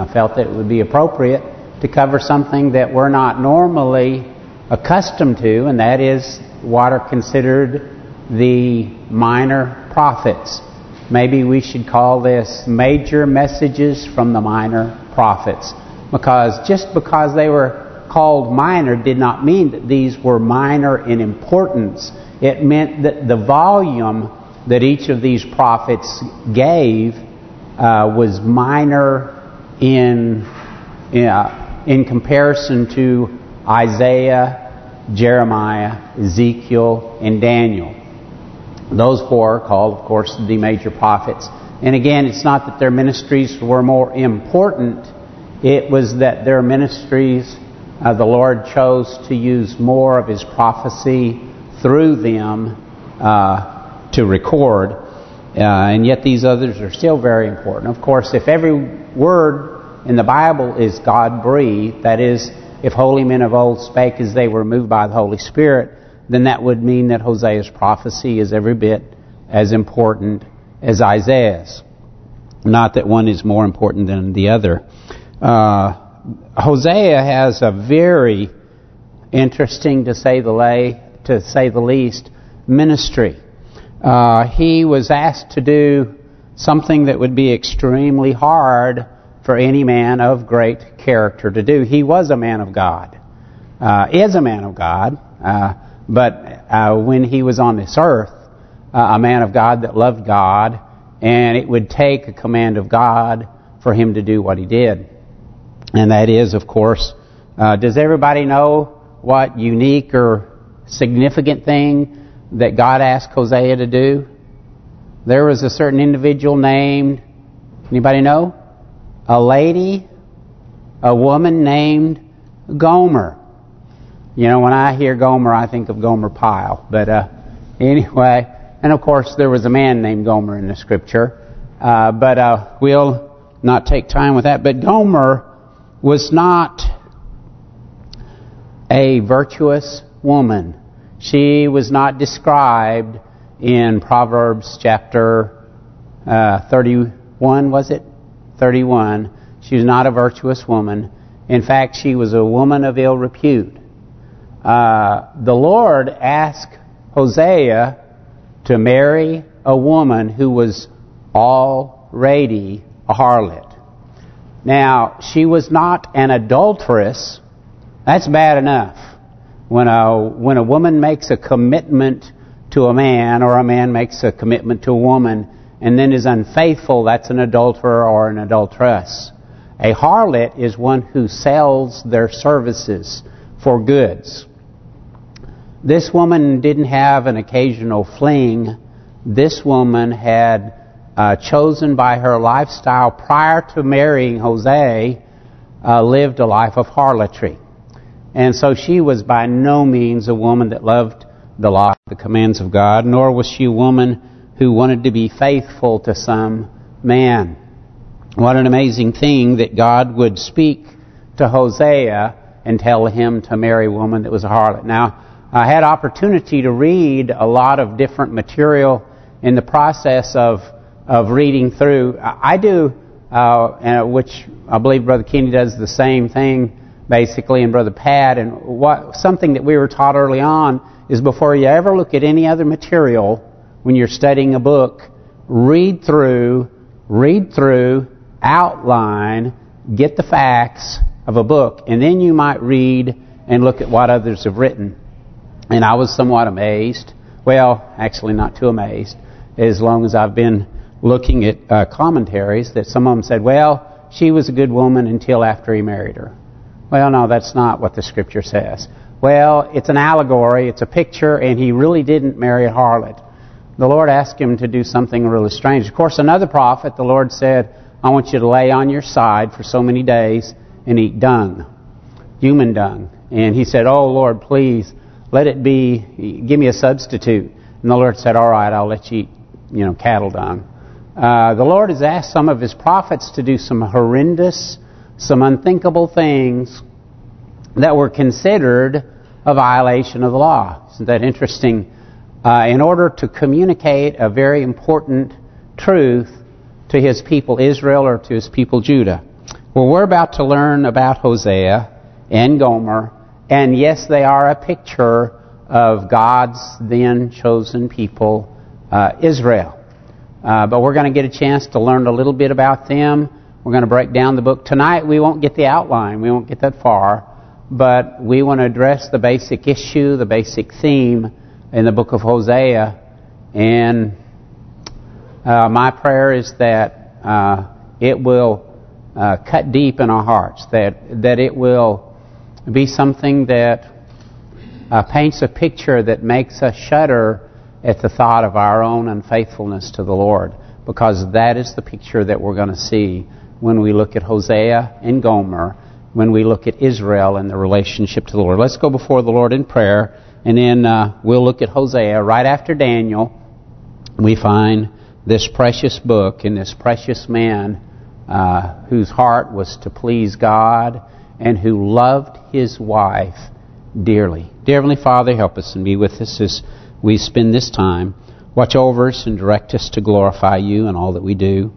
I felt that it would be appropriate to cover something that we're not normally accustomed to, and that is what are considered the minor prophets. Maybe we should call this major messages from the minor prophets. Because just because they were called minor did not mean that these were minor in importance. It meant that the volume that each of these prophets gave uh, was minor in uh, in comparison to Isaiah, Jeremiah, Ezekiel, and Daniel. Those four are called, of course, the major prophets. And again, it's not that their ministries were more important. It was that their ministries, uh, the Lord chose to use more of His prophecy through them uh, to record. Uh, and yet these others are still very important. Of course, if every word in the Bible is God-breathed, that is, if holy men of old spake as they were moved by the Holy Spirit, then that would mean that Hosea's prophecy is every bit as important as Isaiah's. Not that one is more important than the other. Uh, Hosea has a very interesting, to say the lay, to say the least, ministry. Uh, he was asked to do something that would be extremely hard for any man of great character to do. He was a man of God, uh, is a man of God, uh, but uh, when he was on this earth, uh, a man of God that loved God, and it would take a command of God for him to do what he did. And that is, of course, uh, does everybody know what unique or significant thing that God asked Hosea to do? There was a certain individual named, anybody know? A lady, a woman named Gomer. You know, when I hear Gomer, I think of Gomer Pyle. But uh, anyway, and of course there was a man named Gomer in the scripture. Uh, but uh, we'll not take time with that. But Gomer was not a virtuous woman. She was not described in Proverbs chapter uh, 31, was it? 31. She was not a virtuous woman. In fact, she was a woman of ill repute uh, the Lord asked Hosea to marry a woman who was already a harlot. Now, she was not an adulteress. That's bad enough. When a when a woman makes a commitment to a man or a man makes a commitment to a woman and then is unfaithful, that's an adulterer or an adulteress. A harlot is one who sells their services for goods. This woman didn't have an occasional fling. This woman had uh, chosen by her lifestyle prior to marrying Hosea, uh, lived a life of harlotry. And so she was by no means a woman that loved the law, the commands of God, nor was she a woman who wanted to be faithful to some man. What an amazing thing that God would speak to Hosea and tell him to marry a woman that was a harlot. Now, I had opportunity to read a lot of different material in the process of of reading through. I do, uh, which I believe Brother Kenny does the same thing, basically, and Brother Pat. And what something that we were taught early on is before you ever look at any other material, when you're studying a book, read through, read through, outline, get the facts of a book, and then you might read and look at what others have written. And I was somewhat amazed. Well, actually not too amazed. As long as I've been looking at uh, commentaries that some of them said, well, she was a good woman until after he married her. Well, no, that's not what the Scripture says. Well, it's an allegory, it's a picture, and he really didn't marry a harlot. The Lord asked him to do something really strange. Of course, another prophet, the Lord said, I want you to lay on your side for so many days and eat dung, human dung. And he said, oh, Lord, please, let it be, give me a substitute. And the Lord said, all right, I'll let you eat, you know, cattle dung. Uh, the Lord has asked some of His prophets to do some horrendous, some unthinkable things that were considered a violation of the law. Isn't that interesting? Uh, in order to communicate a very important truth to His people Israel or to His people Judah. Well, we're about to learn about Hosea and Gomer, and yes, they are a picture of God's then chosen people, uh, Israel. Uh, but we're going to get a chance to learn a little bit about them. We're going to break down the book. Tonight we won't get the outline. We won't get that far. But we want to address the basic issue, the basic theme in the book of Hosea. And uh, my prayer is that uh, it will uh, cut deep in our hearts, that that it will be something that uh, paints a picture that makes us shudder at the thought of our own unfaithfulness to the Lord, because that is the picture that we're going to see when we look at Hosea and Gomer, when we look at Israel and the relationship to the Lord. Let's go before the Lord in prayer, and then uh, we'll look at Hosea. Right after Daniel, we find this precious book and this precious man uh, whose heart was to please God and who loved his wife dearly. Dear Heavenly Father, help us and be with us as we spend this time. Watch over us and direct us to glorify you in all that we do.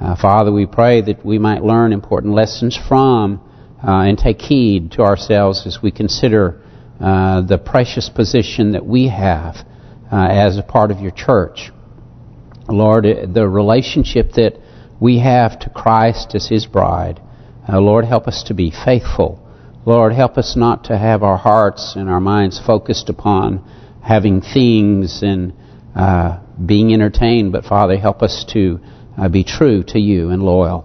Uh, Father, we pray that we might learn important lessons from and take heed to ourselves as we consider uh, the precious position that we have uh, as a part of your church. Lord, the relationship that we have to Christ as his bride. Uh, Lord, help us to be faithful. Lord, help us not to have our hearts and our minds focused upon having things and uh, being entertained, but Father, help us to uh, be true to you and loyal.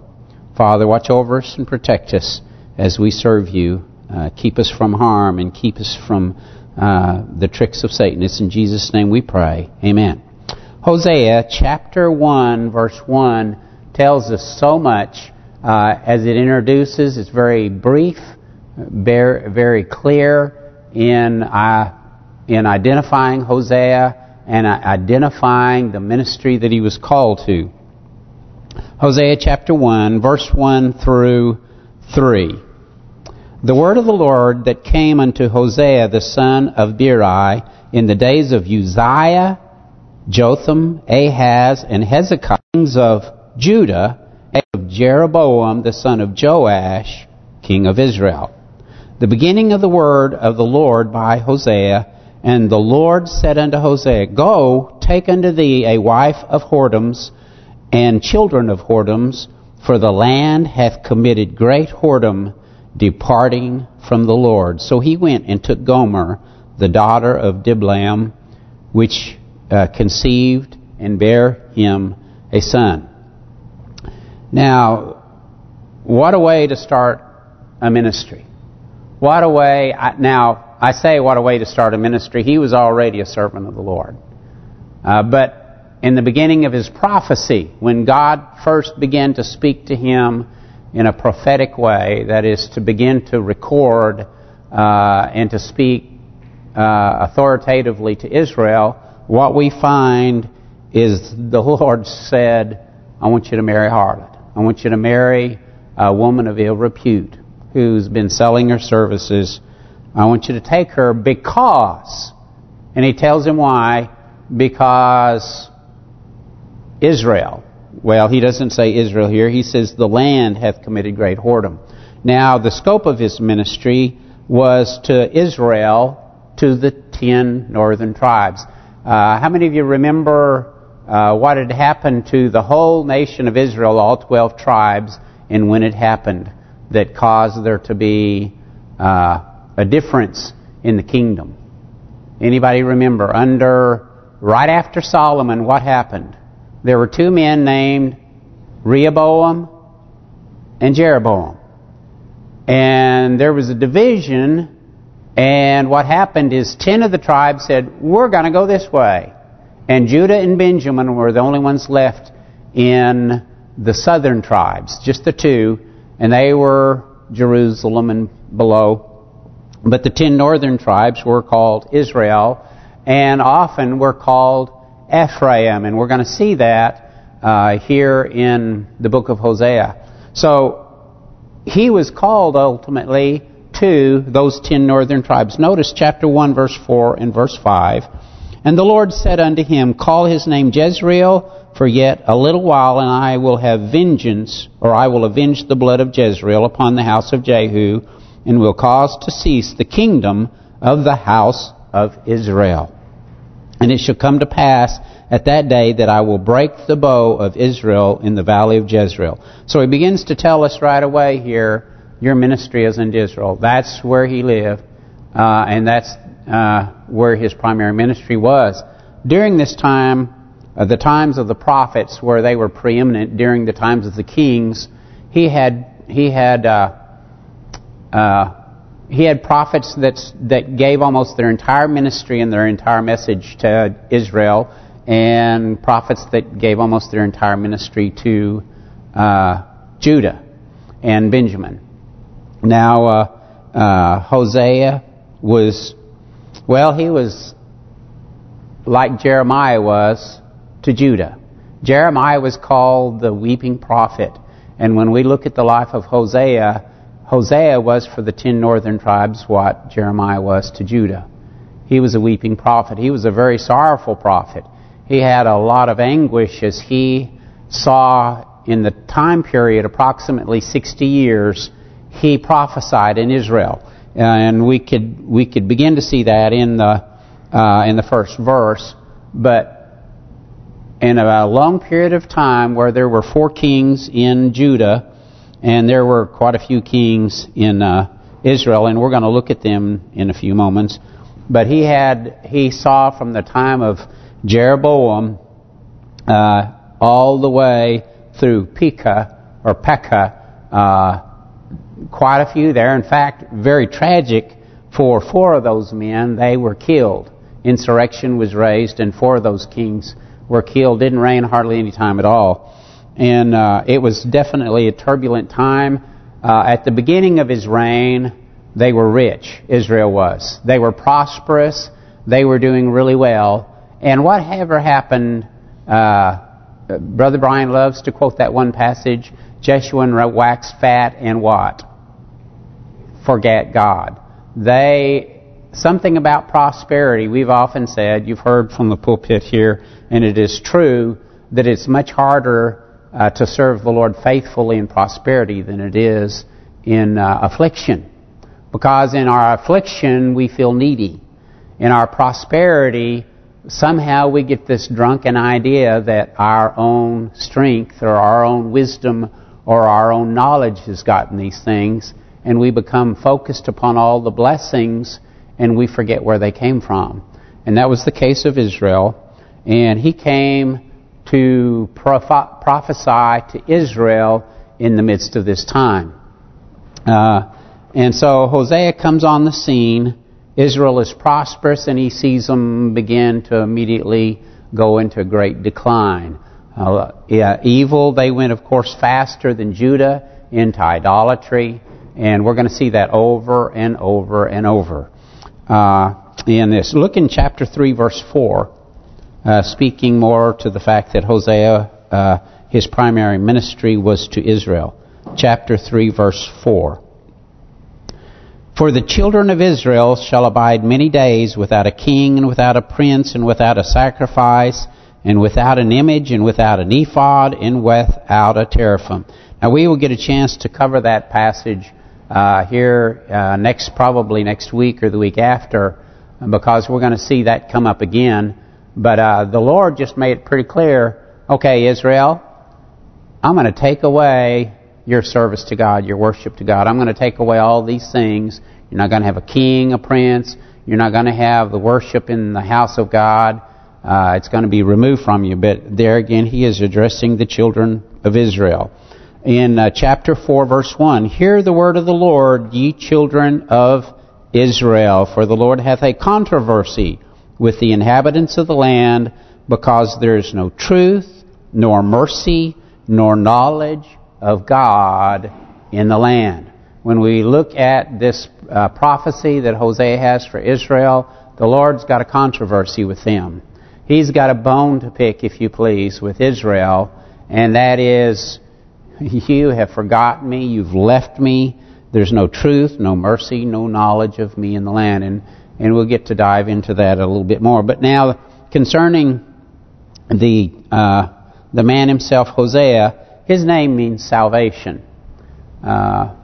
Father, watch over us and protect us as we serve you. Uh, keep us from harm and keep us from uh, the tricks of Satan. It's in Jesus' name we pray. Amen. Hosea chapter 1 verse 1 tells us so much uh, as it introduces. It's very brief, very, very clear in uh, in identifying Hosea and uh, identifying the ministry that he was called to. Hosea chapter 1, verse 1 through 3. The word of the Lord that came unto Hosea the son of Beeri in the days of Uzziah, Jotham, Ahaz, and Hezekiah, kings of Judah, and of Jeroboam the son of Joash, king of Israel. The beginning of the word of the Lord by Hosea, and the Lord said unto Hosea, Go, take unto thee a wife of whoredoms, and children of whoredoms, for the land hath committed great whoredom, departing from the Lord. So he went and took Gomer, the daughter of Diblaim, which uh, conceived and bare him a son. Now, what a way to start a ministry. What a way, I, now, I say what a way to start a ministry. He was already a servant of the Lord. Uh, but in the beginning of his prophecy, when God first began to speak to him in a prophetic way, that is to begin to record uh, and to speak uh, authoritatively to Israel, what we find is the Lord said, I want you to marry harlot. I want you to marry a woman of ill repute who's been selling her services. I want you to take her because, and he tells him why, because Israel, well, he doesn't say Israel here, he says the land hath committed great whoredom. Now, the scope of his ministry was to Israel, to the ten northern tribes. Uh, how many of you remember uh, what had happened to the whole nation of Israel, all 12 tribes, and when it happened that caused there to be uh, a difference in the kingdom. Anybody remember, under right after Solomon, what happened? There were two men named Rehoboam and Jeroboam. And there was a division, and what happened is ten of the tribes said, we're going to go this way. And Judah and Benjamin were the only ones left in the southern tribes, just the two, and they were Jerusalem and below. But the ten northern tribes were called Israel, and often were called Ephraim, and we're going to see that uh, here in the book of Hosea. So he was called ultimately to those ten northern tribes. Notice chapter 1, verse 4 and verse 5. And the Lord said unto him, Call his name Jezreel, for yet a little while, and I will have vengeance, or I will avenge the blood of Jezreel upon the house of Jehu, and will cause to cease the kingdom of the house of Israel. And it shall come to pass at that day that I will break the bow of Israel in the valley of Jezreel. So he begins to tell us right away here, your ministry is in Israel. That's where he lived, uh, and that's uh, where his primary ministry was. During this time, uh, the times of the prophets, where they were preeminent during the times of the kings, he had he had uh, uh, he had prophets that that gave almost their entire ministry and their entire message to Israel, and prophets that gave almost their entire ministry to uh, Judah and Benjamin. Now, uh, uh, Hosea was, well, he was like Jeremiah was to Judah. Jeremiah was called the weeping prophet. And when we look at the life of Hosea, Hosea was for the ten northern tribes what Jeremiah was to Judah. He was a weeping prophet. He was a very sorrowful prophet. He had a lot of anguish as he saw in the time period, approximately 60 years, he prophesied in Israel. and we could we could begin to see that in the uh, in the first verse. But in a long period of time where there were four kings in Judah, and there were quite a few kings in uh, Israel, and we're going to look at them in a few moments. But he had he saw from the time of Jeroboam uh, all the way through Pekah or Pekah, uh, quite a few there. In fact, very tragic for four of those men. They were killed. Insurrection was raised, and four of those kings were killed. Didn't reign hardly any time at all and uh, it was definitely a turbulent time. Uh, at the beginning of his reign, they were rich, Israel was. They were prosperous. They were doing really well. And whatever happened, uh, Brother Brian loves to quote that one passage, Jeshurun waxed fat and what? Forget God. They, something about prosperity, we've often said, you've heard from the pulpit here, and it is true, that it's much harder uh, to serve the Lord faithfully in prosperity than it is in uh, affliction. Because in our affliction, we feel needy. In our prosperity, somehow we get this drunken idea that our own strength or our own wisdom or our own knowledge has gotten these things, and we become focused upon all the blessings, and we forget where they came from. And that was the case of Israel. And he came to prophesy to Israel in the midst of this time. Uh, and so Hosea comes on the scene. Israel is prosperous, and he sees them begin to immediately go into great decline. Uh, yeah, evil, they went, of course, faster than Judah into idolatry, and we're going to see that over and over and over uh, in this. Look in chapter 3, verse 4 uh, speaking more to the fact that Hosea, uh, his primary ministry was to Israel. Chapter 3, verse 4. For the children of Israel shall abide many days without a king and without a prince and without a sacrifice and without an image and without an ephod and without a teraphim. Now we will get a chance to cover that passage uh, here uh, next, probably next week or the week after, because we're going to see that come up again. But uh, the Lord just made it pretty clear, okay, Israel, I'm going to take away your service to God, your worship to God. I'm going to take away all these things. You're not going to have a king, a prince. You're not going to have the worship in the house of God. Uh, it's going to be removed from you. But there again, he is addressing the children of Israel. In uh, chapter 4, verse 1, Hear the word of the Lord, ye children of Israel, for the Lord hath a controversy with the inhabitants of the land because there is no truth, nor mercy, nor knowledge of God in the land. When we look at this uh, prophecy that Hosea has for Israel, the Lord's got a controversy with them. He's got a bone to pick, if you please, with Israel, and that is, you have forgotten me, you've left me, there's no truth, no mercy, no knowledge of me in the land. And and we'll get to dive into that a little bit more. But now concerning the uh, the man himself, Hosea, his name means salvation. Uh,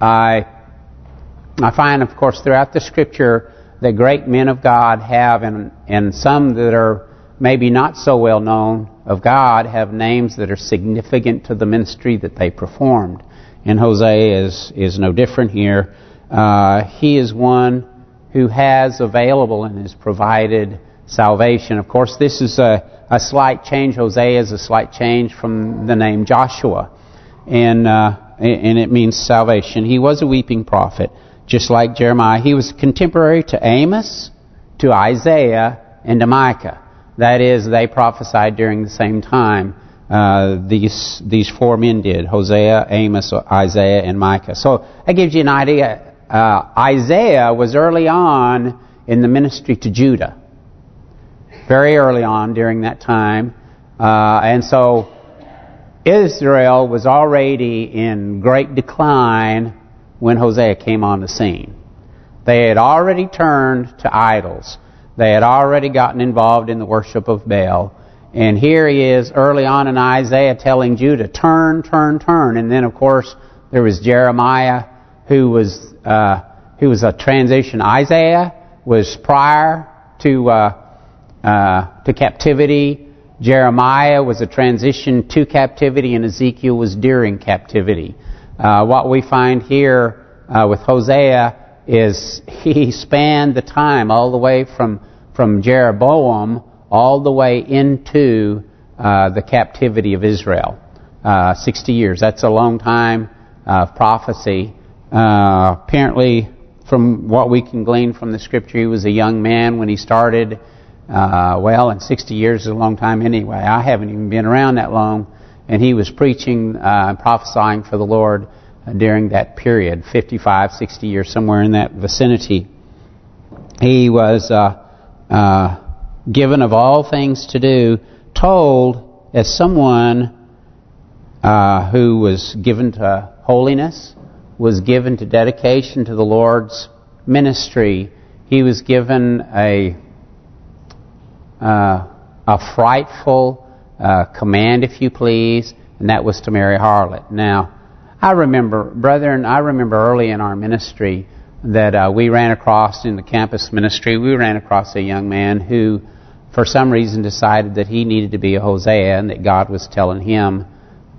I I find, of course, throughout the Scripture that great men of God have, and and some that are maybe not so well known of God, have names that are significant to the ministry that they performed. And Hosea is is no different here. Uh, he is one who has available and has provided salvation. Of course, this is a, a slight change. Hosea is a slight change from the name Joshua. And, uh, and it means salvation. He was a weeping prophet, just like Jeremiah. He was contemporary to Amos, to Isaiah, and to Micah. That is, they prophesied during the same time. Uh, these these four men did, Hosea, Amos, Isaiah, and Micah. So that gives you an idea uh, Isaiah was early on in the ministry to Judah. Very early on during that time. Uh, and so Israel was already in great decline when Hosea came on the scene. They had already turned to idols. They had already gotten involved in the worship of Baal. And here he is early on in Isaiah telling Judah, turn, turn, turn. And then, of course, there was Jeremiah who was uh, who was a transition. Isaiah was prior to uh, uh, to captivity. Jeremiah was a transition to captivity, and Ezekiel was during captivity. Uh, what we find here uh, with Hosea is he spanned the time all the way from from Jeroboam all the way into uh, the captivity of Israel. 60 years. That's a long time of prophecy. Uh, apparently, from what we can glean from the scripture, he was a young man when he started. Uh, well, and 60 years is a long time anyway. I haven't even been around that long. And he was preaching uh, and prophesying for the Lord uh, during that period, 55, 60 years, somewhere in that vicinity. He was uh, uh, given of all things to do, told as someone who was given to holiness, was given to dedication to the Lord's ministry, he was given a uh, a frightful uh, command, if you please, and that was to marry a harlot. Now, I remember, brethren, I remember early in our ministry that uh, we ran across in the campus ministry, we ran across a young man who, for some reason, decided that he needed to be a Hosea and that God was telling him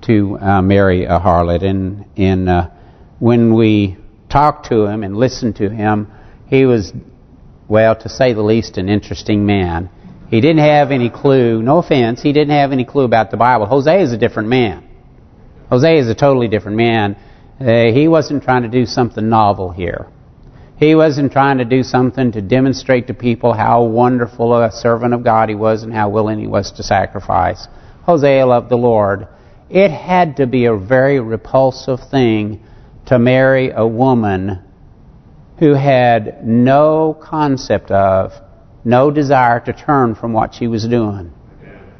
to uh, marry a harlot. And, and uh, when we talked to him and listened to him, he was, well, to say the least, an interesting man. He didn't have any clue, no offense, he didn't have any clue about the Bible. Hosea is a different man. Hosea is a totally different man. Uh, he wasn't trying to do something novel here. He wasn't trying to do something to demonstrate to people how wonderful a servant of God he was and how willing he was to sacrifice. Hosea loved the Lord. It had to be a very repulsive thing to marry a woman who had no concept of, no desire to turn from what she was doing.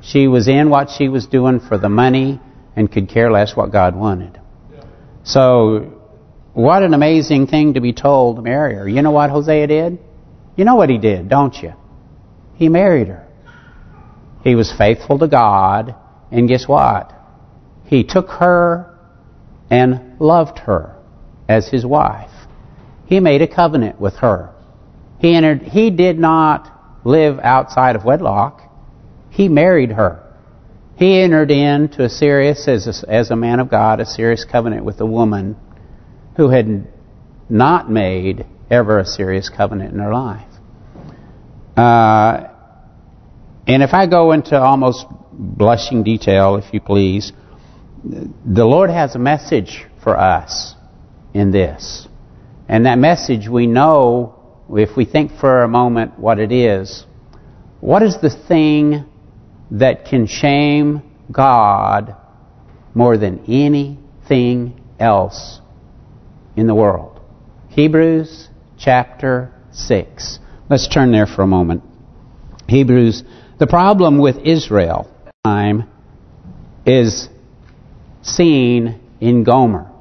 She was in what she was doing for the money and could care less what God wanted. So, what an amazing thing to be told to marry her. You know what Hosea did? You know what he did, don't you? He married her. He was faithful to God, and guess what? He took her and loved her as his wife. He made a covenant with her. He entered. He did not live outside of wedlock. He married her. He entered into a serious, as a, as a man of God, a serious covenant with a woman who had not made ever a serious covenant in her life. Uh, and if I go into almost blushing detail, if you please, the Lord has a message for us in this. And that message we know, if we think for a moment what it is, what is the thing that can shame God more than anything else in the world? Hebrews chapter 6. Let's turn there for a moment. Hebrews, the problem with Israel time is seen in Gomer.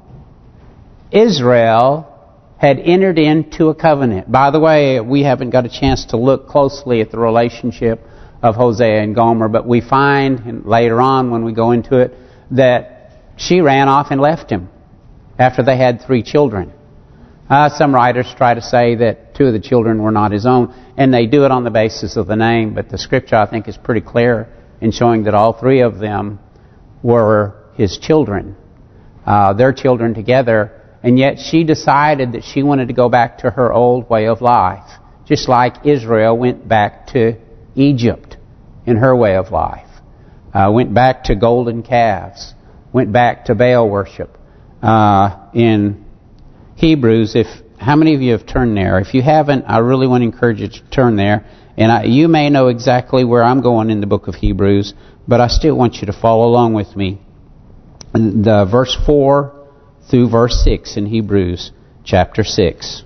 Israel had entered into a covenant. By the way, we haven't got a chance to look closely at the relationship of Hosea and Gomer, but we find later on when we go into it that she ran off and left him after they had three children. Uh, some writers try to say that two of the children were not his own, and they do it on the basis of the name, but the scripture I think is pretty clear in showing that all three of them were his children, uh, their children together, and yet she decided that she wanted to go back to her old way of life, just like Israel went back to Egypt in her way of life. Uh, went back to golden calves. Went back to Baal worship. Uh, in Hebrews, if how many of you have turned there? If you haven't, I really want to encourage you to turn there. And I, you may know exactly where I'm going in the book of Hebrews, but I still want you to follow along with me. The verse 4 through verse 6 in Hebrews chapter 6.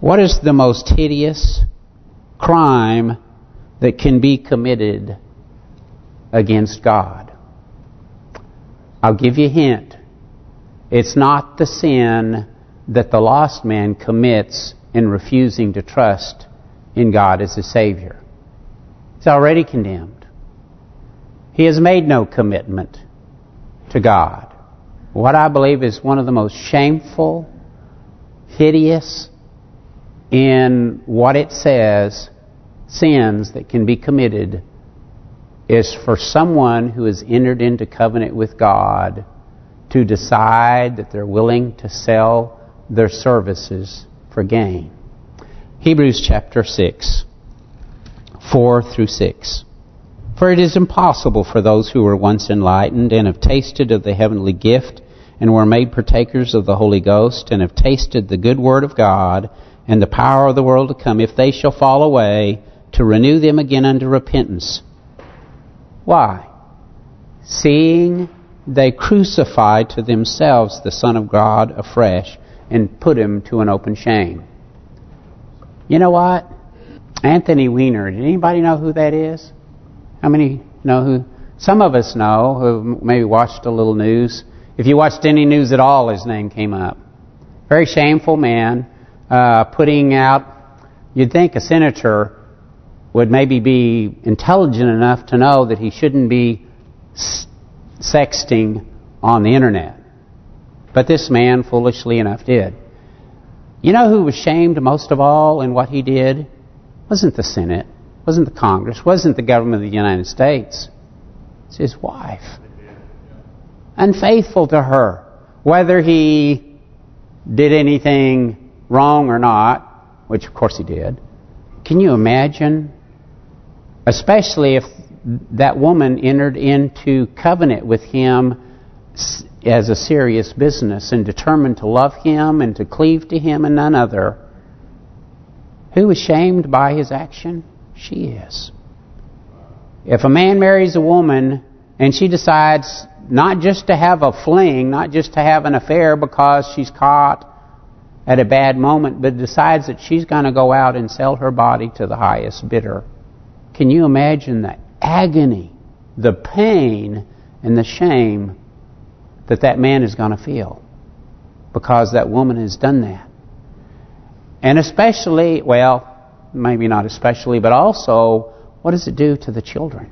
What is the most hideous crime that can be committed against God. I'll give you a hint. It's not the sin that the lost man commits in refusing to trust in God as a Savior. He's already condemned. He has made no commitment to God. What I believe is one of the most shameful, hideous in what it says sins that can be committed is for someone who has entered into covenant with God to decide that they're willing to sell their services for gain. Hebrews chapter 6, 4 through 6. For it is impossible for those who were once enlightened and have tasted of the heavenly gift and were made partakers of the Holy Ghost and have tasted the good word of God and the power of the world to come, if they shall fall away, to renew them again unto repentance. Why? Seeing they crucified to themselves the Son of God afresh and put him to an open shame. You know what? Anthony Weiner. Did anybody know who that is? How many know who? Some of us know who maybe watched a little news. If you watched any news at all, his name came up. Very shameful man, uh, putting out, you'd think a senator would maybe be intelligent enough to know that he shouldn't be sexting on the internet. But this man, foolishly enough, did. You know who was shamed most of all in what he did? wasn't the Senate, wasn't the Congress, wasn't the government of the United States. It's his wife. Unfaithful to her. Whether he did anything wrong or not, which of course he did. Can you imagine especially if that woman entered into covenant with him as a serious business and determined to love him and to cleave to him and none other. Who is shamed by his action? She is. If a man marries a woman and she decides not just to have a fling, not just to have an affair because she's caught at a bad moment, but decides that she's going to go out and sell her body to the highest bidder, can you imagine the agony, the pain, and the shame that that man is going to feel because that woman has done that? And especially, well, maybe not especially, but also, what does it do to the children?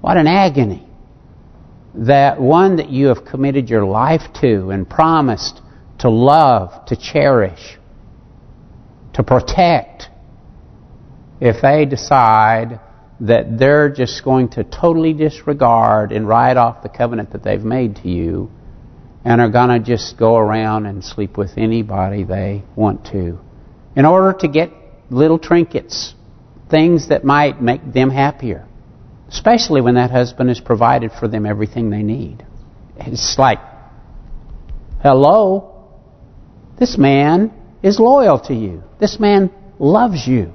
What an agony. That one that you have committed your life to and promised to love, to cherish, to protect, if they decide that they're just going to totally disregard and write off the covenant that they've made to you and are going to just go around and sleep with anybody they want to in order to get little trinkets, things that might make them happier, especially when that husband has provided for them everything they need. It's like, hello, this man is loyal to you. This man loves you.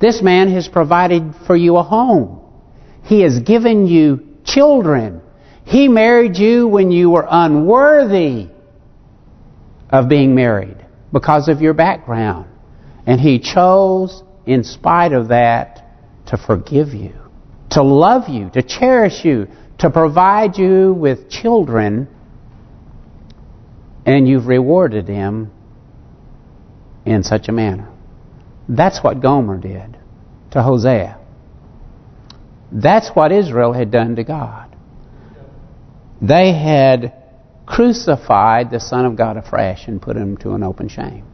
This man has provided for you a home. He has given you children. He married you when you were unworthy of being married because of your background. And He chose, in spite of that, to forgive you, to love you, to cherish you, to provide you with children, and you've rewarded Him in such a manner. That's what Gomer did to Hosea. That's what Israel had done to God. They had crucified the Son of God afresh and put him to an open shame.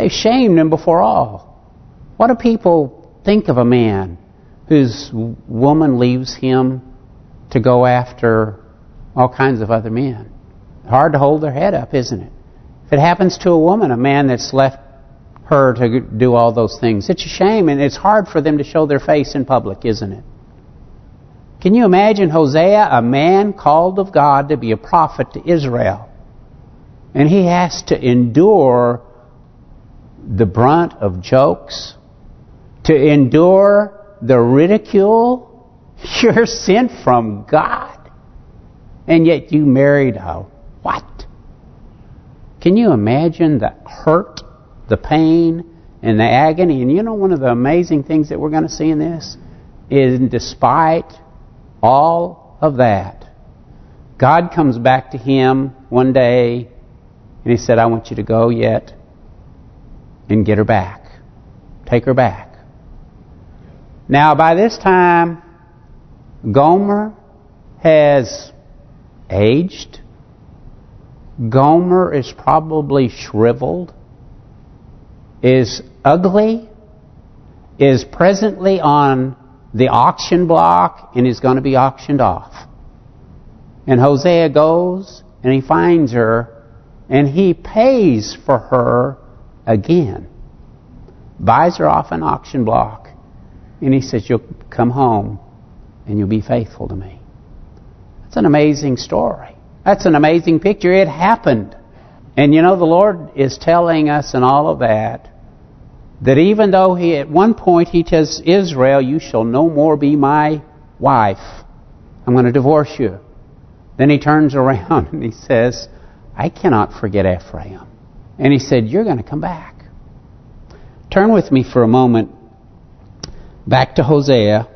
They shamed him before all. What do people think of a man whose woman leaves him to go after all kinds of other men? Hard to hold their head up, isn't it? If it happens to a woman, a man that's left her to do all those things, it's a shame and it's hard for them to show their face in public, isn't it? Can you imagine Hosea, a man called of God to be a prophet to Israel? And he has to endure the brunt of jokes, to endure the ridicule. You're sent from God. And yet you married a what? Can you imagine the hurt, the pain, and the agony? And you know one of the amazing things that we're going to see in this is despite all of that, God comes back to him one day and he said, I want you to go yet and get her back. Take her back. Now, by this time, Gomer has aged. Gomer is probably shriveled, is ugly, is presently on the auction block and is going to be auctioned off. And Hosea goes and he finds her and he pays for her again. Buys her off an auction block. And he says, you'll come home and you'll be faithful to me. That's an amazing story. That's an amazing picture. It happened. And you know, the Lord is telling us in all of that, that even though he at one point he tells Israel, you shall no more be my wife. I'm going to divorce you. Then he turns around and he says, I cannot forget Ephraim. And he said, you're going to come back. Turn with me for a moment back to Hosea.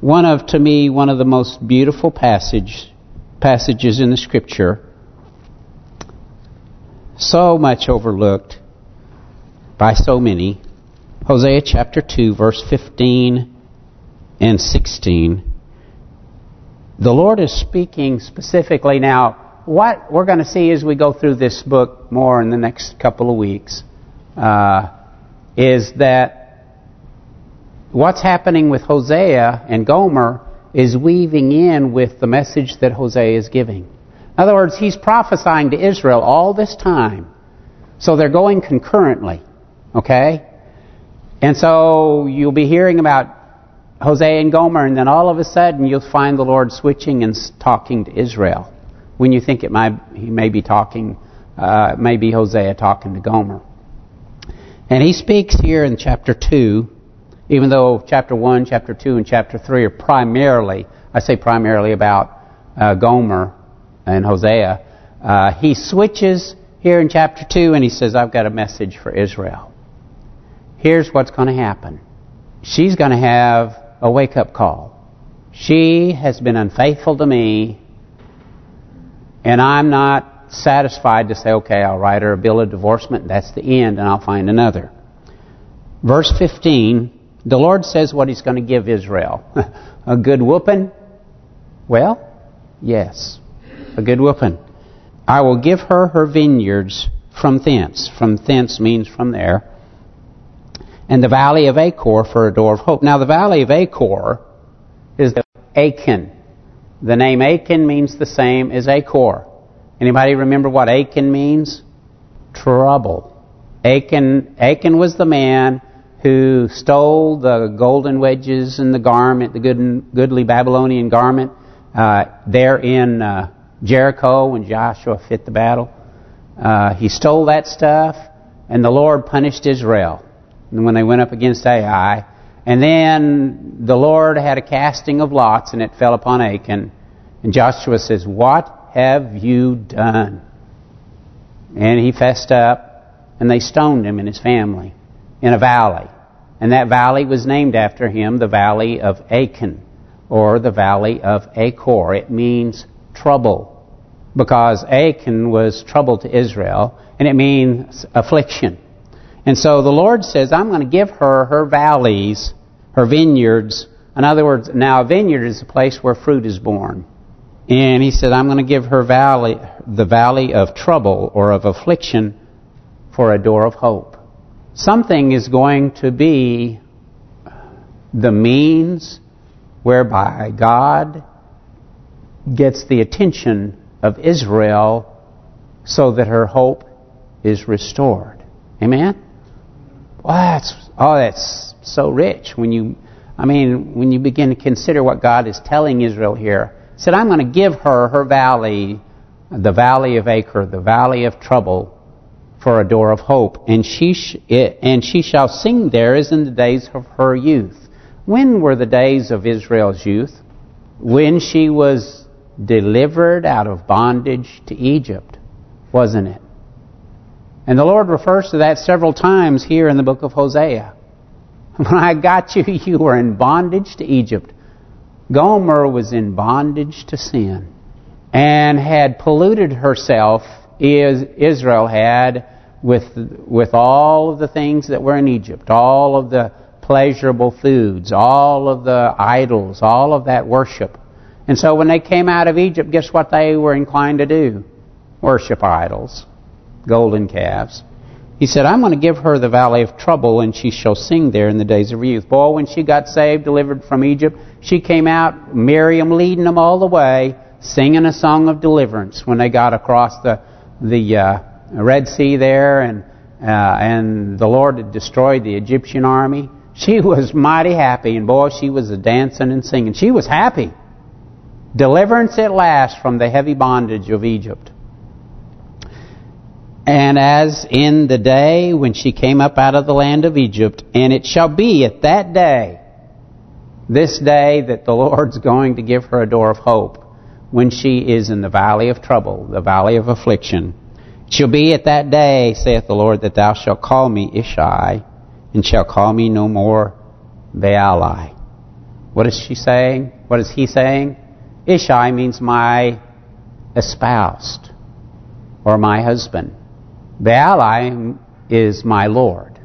One of, to me, one of the most beautiful passage passages in the Scripture. So much overlooked by so many. Hosea chapter 2, verse 15 and 16. The Lord is speaking specifically now. What we're going to see as we go through this book more in the next couple of weeks uh, is that what's happening with Hosea and Gomer is weaving in with the message that Hosea is giving. In other words, he's prophesying to Israel all this time. So they're going concurrently. Okay? And so you'll be hearing about Hosea and Gomer, and then all of a sudden you'll find the Lord switching and talking to Israel. When you think it might, he may be talking, uh, maybe Hosea talking to Gomer. And he speaks here in chapter 2, even though chapter 1, chapter 2, and chapter 3 are primarily, I say primarily about uh, Gomer and Hosea, uh, he switches here in chapter 2 and he says, I've got a message for Israel here's what's going to happen. She's going to have a wake-up call. She has been unfaithful to me, and I'm not satisfied to say, okay, I'll write her a bill of divorcement, that's the end, and I'll find another. Verse 15, the Lord says what He's going to give Israel. a good whooping? Well, yes, a good whooping. I will give her her vineyards from thence. From thence means from there and the valley of Achor for a door of hope. Now the valley of Achor is the Achan. The name Achan means the same as Achor. Anybody remember what Achan means? Trouble. Achan, Achan was the man who stole the golden wedges and the garment, the good, goodly Babylonian garment, uh, there in uh, Jericho when Joshua fit the battle. Uh, he stole that stuff, and the Lord punished Israel And when they went up against Ai. And then the Lord had a casting of lots, and it fell upon Achan. And Joshua says, What have you done? And he fessed up, and they stoned him and his family in a valley. And that valley was named after him, the Valley of Achan, or the Valley of Achor. It means trouble, because Achan was trouble to Israel, and it means affliction. And so the Lord says, I'm going to give her her valleys, her vineyards, In other words, now a vineyard is a place where fruit is born. And he said, I'm going to give her valley, the valley of trouble or of affliction for a door of hope. Something is going to be the means whereby God gets the attention of Israel so that her hope is restored. Amen? Well, that's, oh, that's so rich when you, I mean, when you begin to consider what God is telling Israel here. He said, I'm going to give her her valley, the valley of Achor, the valley of trouble, for a door of hope. And she and she shall sing there as in the days of her youth. When were the days of Israel's youth? When she was delivered out of bondage to Egypt, wasn't it? And the Lord refers to that several times here in the book of Hosea. When I got you, you were in bondage to Egypt. Gomer was in bondage to sin and had polluted herself, Israel had, with with all of the things that were in Egypt, all of the pleasurable foods, all of the idols, all of that worship. And so when they came out of Egypt, guess what they were inclined to do? Worship idols, golden calves. He said, I'm going to give her the valley of trouble, and she shall sing there in the days of her youth. Boy, when she got saved, delivered from Egypt, she came out, Miriam leading them all the way, singing a song of deliverance when they got across the the uh, Red Sea there, and uh, and the Lord had destroyed the Egyptian army. She was mighty happy, and boy, she was a dancing and singing. She was happy. Deliverance at last from the heavy bondage of Egypt. And as in the day when she came up out of the land of Egypt, and it shall be at that day, this day that the Lord's going to give her a door of hope, when she is in the valley of trouble, the valley of affliction. It shall be at that day, saith the Lord, that thou shalt call me Ishi, and shall call me no more Baali. What is she saying? What is he saying? Ishi means my espoused, or my husband. Baali is my Lord.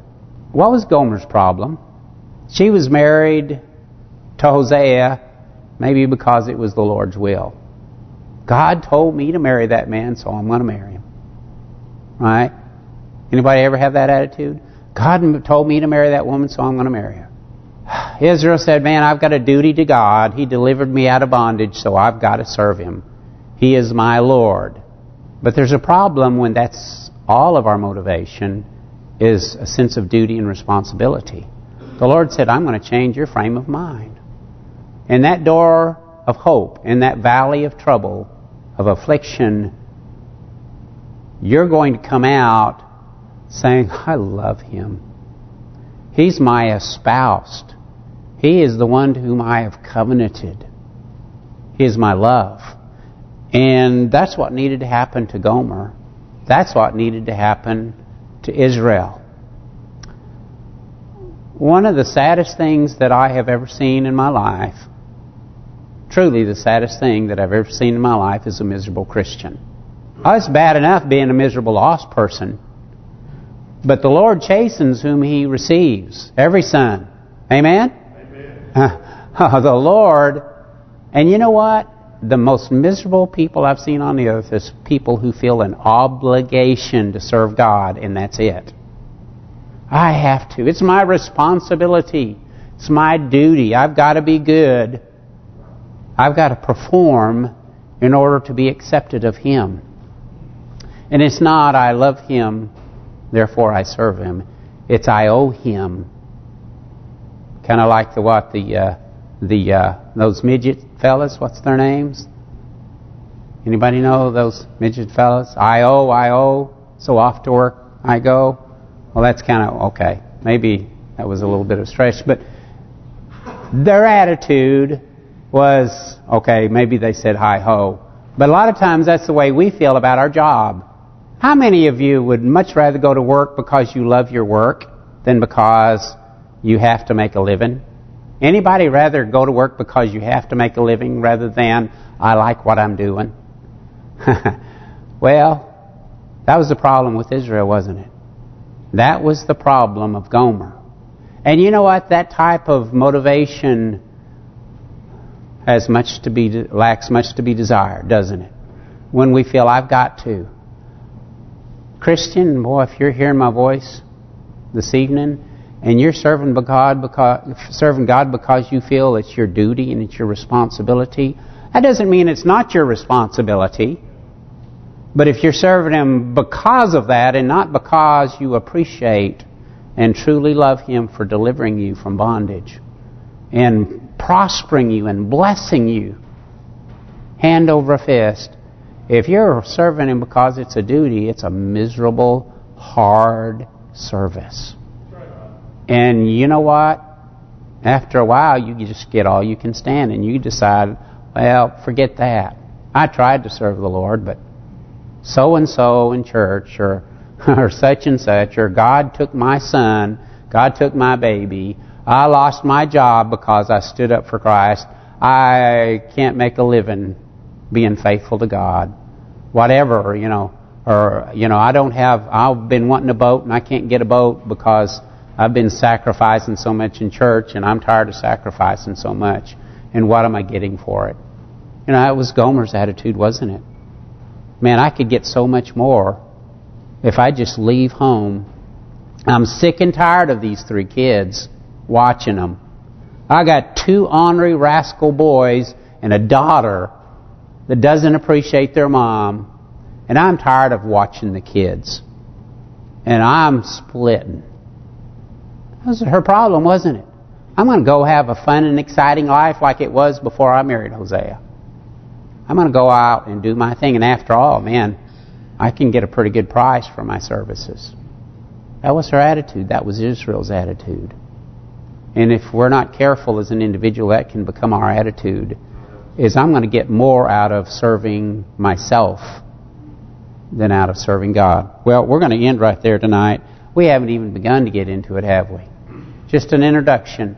What was Gomer's problem? She was married to Hosea, maybe because it was the Lord's will. God told me to marry that man, so I'm going to marry him. Right? Anybody ever have that attitude? God told me to marry that woman, so I'm going to marry her. Israel said, man, I've got a duty to God. He delivered me out of bondage, so I've got to serve Him. He is my Lord. But there's a problem when that's all of our motivation is a sense of duty and responsibility. The Lord said, I'm going to change your frame of mind. And that door of hope, in that valley of trouble, of affliction, you're going to come out saying, I love him. He's my espoused. He is the one to whom I have covenanted. He is my love. And that's what needed to happen to Gomer. That's what needed to happen to Israel. One of the saddest things that I have ever seen in my life, truly the saddest thing that I've ever seen in my life is a miserable Christian. Oh, it's bad enough being a miserable lost person. But the Lord chastens whom He receives. Every son. Amen? Amen. the Lord, and you know what? The most miserable people I've seen on the earth is people who feel an obligation to serve God, and that's it. I have to. It's my responsibility. It's my duty. I've got to be good. I've got to perform in order to be accepted of Him. And it's not, I love Him, therefore I serve Him. It's, I owe Him. Kind of like the what? The uh, the uh, those midget fellas, what's their names? Anybody know those midget fellas? I owe, I owe, so off to work I go. Well, that's kind of, okay. Maybe that was a little bit of stretch, but their attitude was, okay, maybe they said hi-ho. But a lot of times that's the way we feel about our job. How many of you would much rather go to work because you love your work than because you have to make a living? Anybody rather go to work because you have to make a living rather than I like what I'm doing? well, that was the problem with Israel, wasn't it? That was the problem of Gomer. And you know what? That type of motivation has much to be lacks much to be desired, doesn't it? When we feel I've got to. Christian, boy, if you're hearing my voice this evening and you're serving God because serving God because you feel it's your duty and it's your responsibility, that doesn't mean it's not your responsibility. But if you're serving Him because of that and not because you appreciate and truly love Him for delivering you from bondage and prospering you and blessing you hand over fist, if you're serving Him because it's a duty, it's a miserable, hard service. And you know what? After a while, you just get all you can stand and you decide, well, forget that. I tried to serve the Lord, but so-and-so in church or or such and such or God took my son, God took my baby, I lost my job because I stood up for Christ, I can't make a living being faithful to God whatever, you know, or, you know, I don't have, I've been wanting a boat and I can't get a boat because I've been sacrificing so much in church and I'm tired of sacrificing so much. And what am I getting for it? You know, that was Gomer's attitude, wasn't it? Man, I could get so much more if I just leave home. I'm sick and tired of these three kids watching them. I got two ornery rascal boys and a daughter that doesn't appreciate their mom, and I'm tired of watching the kids. And I'm splitting. That was her problem, wasn't it? I'm going to go have a fun and exciting life like it was before I married Hosea. I'm going to go out and do my thing. And after all, man, I can get a pretty good price for my services. That was her attitude. That was Israel's attitude. And if we're not careful as an individual, that can become our attitude is I'm going to get more out of serving myself than out of serving God. Well, we're going to end right there tonight. We haven't even begun to get into it, have we? Just an introduction.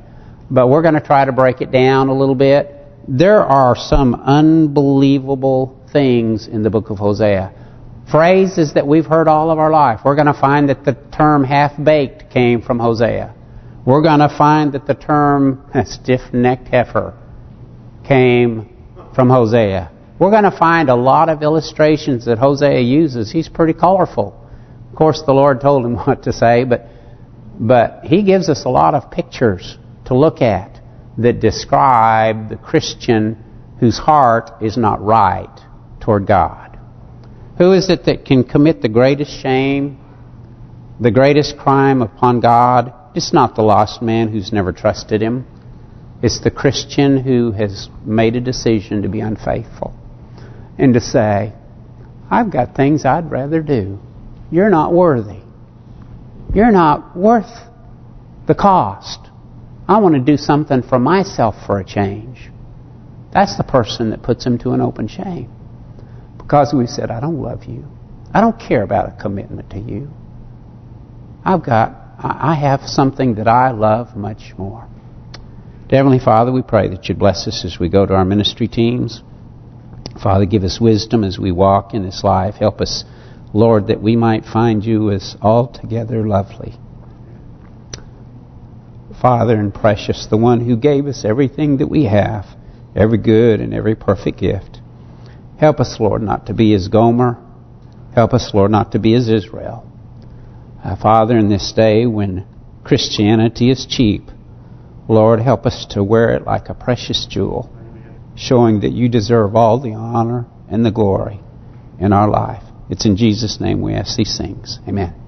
But we're going to try to break it down a little bit. There are some unbelievable things in the book of Hosea. Phrases that we've heard all of our life. We're going to find that the term half-baked came from Hosea. We're going to find that the term stiff-necked heifer came from Hosea. We're going to find a lot of illustrations that Hosea uses. He's pretty colorful. Course, the Lord told him what to say, but but he gives us a lot of pictures to look at that describe the Christian whose heart is not right toward God. Who is it that can commit the greatest shame, the greatest crime upon God? It's not the lost man who's never trusted him. It's the Christian who has made a decision to be unfaithful and to say, I've got things I'd rather do. You're not worthy. You're not worth the cost. I want to do something for myself for a change. That's the person that puts him to an open shame. Because we said, I don't love you. I don't care about a commitment to you. I've got, I have something that I love much more. Heavenly Father, we pray that you bless us as we go to our ministry teams. Father, give us wisdom as we walk in this life. Help us, Lord, that we might find you as altogether lovely. Father and precious, the one who gave us everything that we have, every good and every perfect gift. Help us, Lord, not to be as Gomer. Help us, Lord, not to be as Israel. Uh, Father, in this day when Christianity is cheap, Lord, help us to wear it like a precious jewel, showing that you deserve all the honor and the glory in our life. It's in Jesus' name we ask these things. Amen.